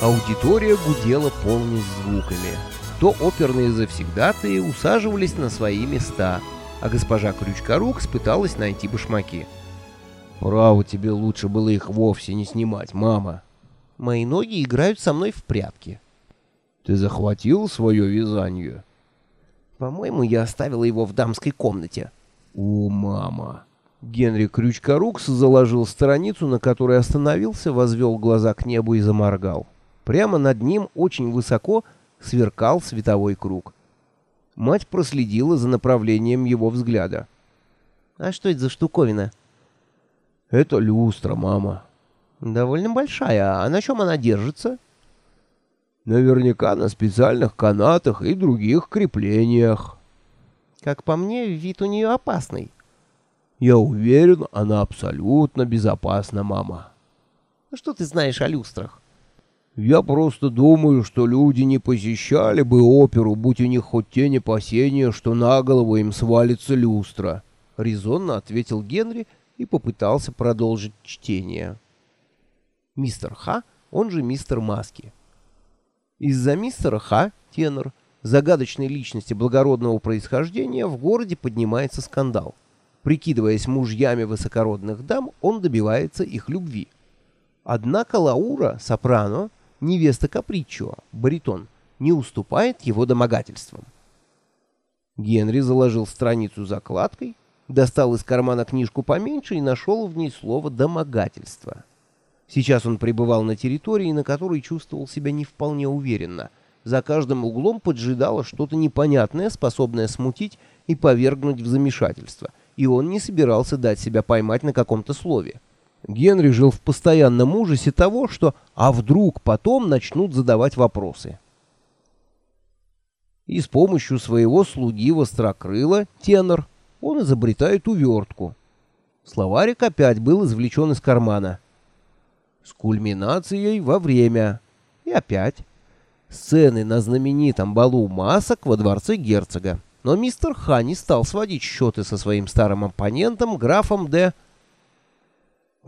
Аудитория гудела полными звуками. То оперные завсегдатые усаживались на свои места, а госпожа Крючкорук пыталась найти башмаки. «Право, тебе лучше было их вовсе не снимать, мама». «Мои ноги играют со мной в прятки». «Ты захватил свое вязание?» «По-моему, я оставила его в дамской комнате». «О, мама!» Генри Крючкорукс заложил страницу, на которой остановился, возвел глаза к небу и заморгал. Прямо над ним очень высоко сверкал световой круг. Мать проследила за направлением его взгляда. «А что это за штуковина?» «Это люстра, мама». «Довольно большая. А на чем она держится?» «Наверняка на специальных канатах и других креплениях». «Как по мне, вид у нее опасный». «Я уверен, она абсолютно безопасна, мама». «Что ты знаешь о люстрах?» Я просто думаю, что люди не посещали бы оперу, будь у них хоть тень опасения, что на голову им свалится люстра», — резонно ответил Генри и попытался продолжить чтение. Мистер Ха, он же мистер Маски. Из-за мистера Ха, тенор, загадочной личности благородного происхождения, в городе поднимается скандал. Прикидываясь мужьями высокородных дам, он добивается их любви. Однако Лаура, сопрано, невеста Капричо, баритон, не уступает его домогательствам. Генри заложил страницу закладкой, достал из кармана книжку поменьше и нашел в ней слово «домогательство». Сейчас он пребывал на территории, на которой чувствовал себя не вполне уверенно. За каждым углом поджидало что-то непонятное, способное смутить и повергнуть в замешательство, и он не собирался дать себя поймать на каком-то слове. Генри жил в постоянном ужасе того, что «а вдруг потом начнут задавать вопросы». И с помощью своего слуги Вострокрыла, тенор, он изобретает увертку. Словарик опять был извлечен из кармана. С кульминацией во время. И опять. Сцены на знаменитом балу масок во дворце герцога. Но мистер Ха не стал сводить счеты со своим старым оппонентом, графом Д.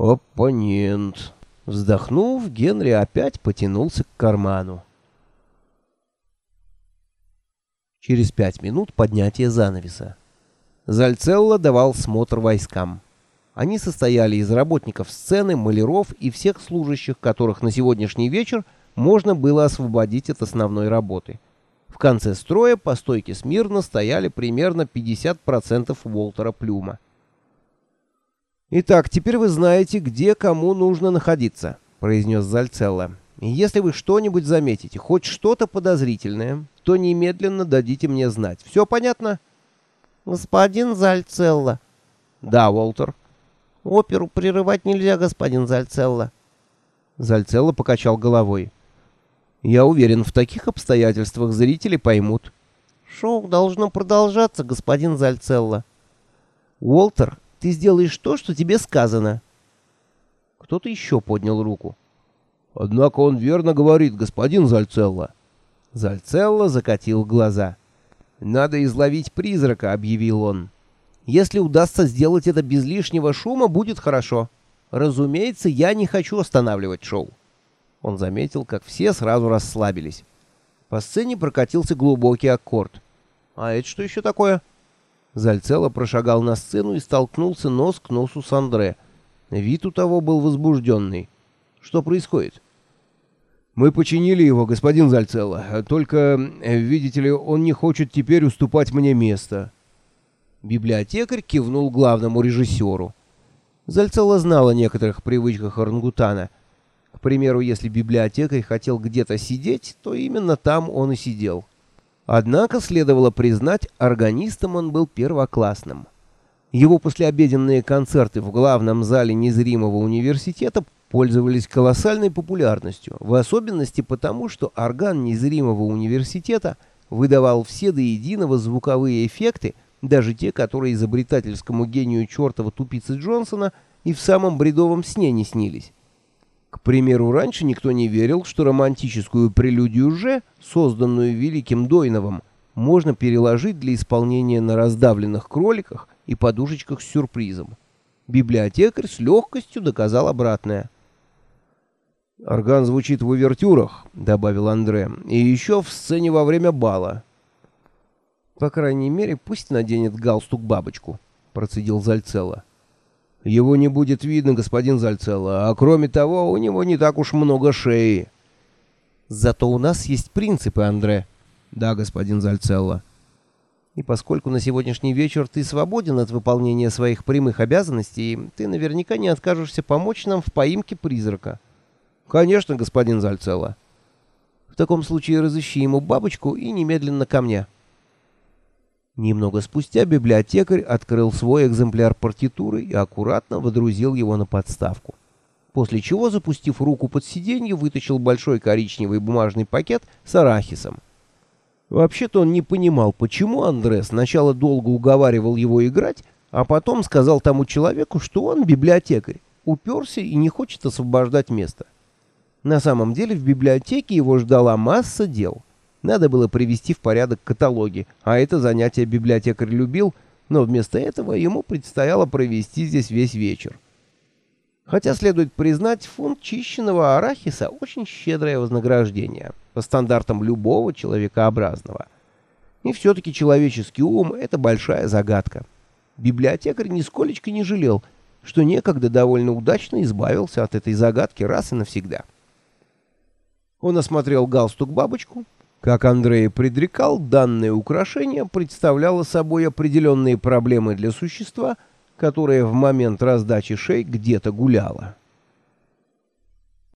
«Оппонент!» Вздохнув, Генри опять потянулся к карману. Через пять минут поднятие занавеса. Зальцелло давал смотр войскам. Они состояли из работников сцены, маляров и всех служащих, которых на сегодняшний вечер можно было освободить от основной работы. В конце строя по стойке смирно стояли примерно 50% Уолтера Плюма. «Итак, теперь вы знаете, где кому нужно находиться», — произнес Зальцелло. «Если вы что-нибудь заметите, хоть что-то подозрительное, то немедленно дадите мне знать. Все понятно?» «Господин Зальцелло». «Да, Уолтер». «Оперу прерывать нельзя, господин Зальцелло». Зальцелло покачал головой. «Я уверен, в таких обстоятельствах зрители поймут». «Шоу должно продолжаться, господин Зальцелло». Уолтер ты сделаешь то, что тебе сказано. Кто-то еще поднял руку. Однако он верно говорит, господин Зальцелло. Зальцелло закатил глаза. Надо изловить призрака, объявил он. Если удастся сделать это без лишнего шума, будет хорошо. Разумеется, я не хочу останавливать шоу. Он заметил, как все сразу расслабились. По сцене прокатился глубокий аккорд. А это что еще такое? Зальцело прошагал на сцену и столкнулся нос к носу с Андре. Вид у того был возбужденный. Что происходит? «Мы починили его, господин Зальцело. Только, видите ли, он не хочет теперь уступать мне место». Библиотекарь кивнул главному режиссеру. Зальцело знал о некоторых привычках орангутана. К примеру, если библиотекарь хотел где-то сидеть, то именно там он и сидел. Однако, следовало признать, органистом он был первоклассным. Его послеобеденные концерты в главном зале незримого университета пользовались колоссальной популярностью, в особенности потому, что орган незримого университета выдавал все до единого звуковые эффекты, даже те, которые изобретательскому гению чертова тупицы Джонсона и в самом бредовом сне не снились. К примеру, раньше никто не верил, что романтическую прелюдию «Ж», созданную великим Дойновым, можно переложить для исполнения на раздавленных кроликах и подушечках с сюрпризом. Библиотекарь с легкостью доказал обратное. «Орган звучит в увертюрах», — добавил Андре, — «и еще в сцене во время бала». «По крайней мере, пусть наденет галстук-бабочку», — процедил Зальцело. «Его не будет видно, господин Зальцело, а кроме того, у него не так уж много шеи». «Зато у нас есть принципы, Андре». «Да, господин Зальцелло». И поскольку на сегодняшний вечер ты свободен от выполнения своих прямых обязанностей, ты наверняка не откажешься помочь нам в поимке призрака. Конечно, господин Зальцелло. В таком случае разыщи ему бабочку и немедленно ко мне. Немного спустя библиотекарь открыл свой экземпляр партитуры и аккуратно водрузил его на подставку. После чего, запустив руку под сиденье, вытащил большой коричневый бумажный пакет с арахисом. Вообще-то он не понимал, почему Андре сначала долго уговаривал его играть, а потом сказал тому человеку, что он библиотекарь, уперся и не хочет освобождать место. На самом деле в библиотеке его ждала масса дел. Надо было привести в порядок каталоги, а это занятие библиотекарь любил, но вместо этого ему предстояло провести здесь весь вечер. Хотя, следует признать, фунт чищенного арахиса — очень щедрое вознаграждение, по стандартам любого человекообразного. И все-таки человеческий ум — это большая загадка. Библиотекарь нисколечко не жалел, что некогда довольно удачно избавился от этой загадки раз и навсегда. Он осмотрел галстук-бабочку. Как Андрей предрекал, данное украшение представляло собой определенные проблемы для существа — которая в момент раздачи шей где-то гуляла.